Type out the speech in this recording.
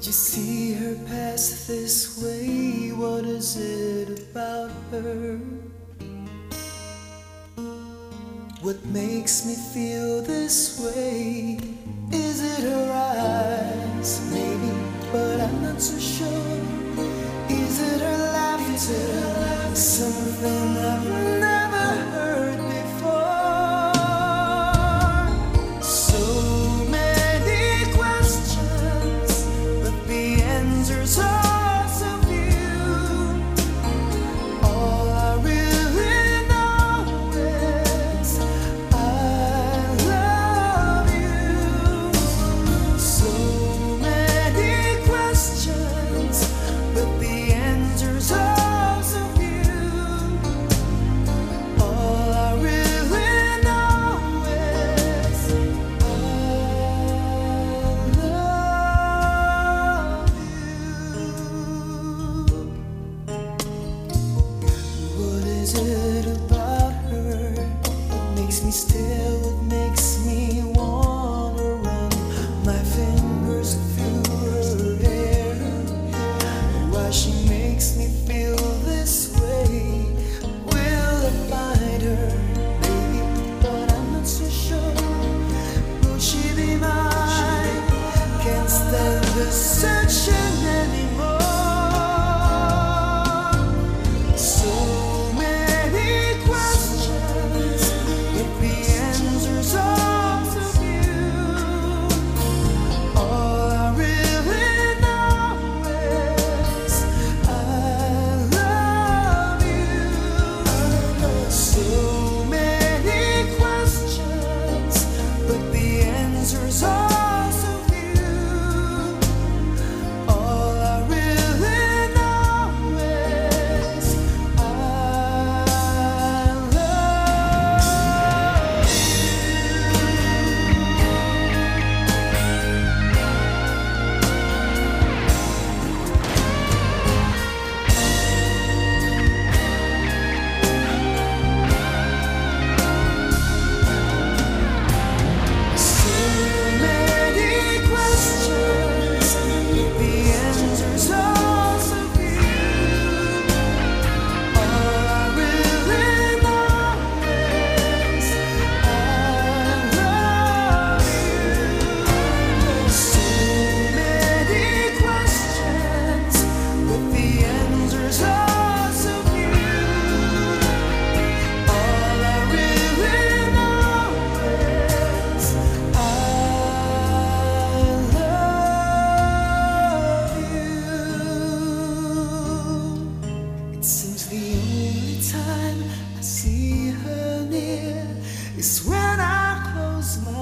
Did you see her pass this way? What is it about her? What makes me feel this way? Is it her eyes? Maybe, but I'm not so sure. Is it her laugh? Is it her laugh? Something I've is it about her that makes me still, it makes me wanna run my fingers through her hair? Why she makes me as mãos.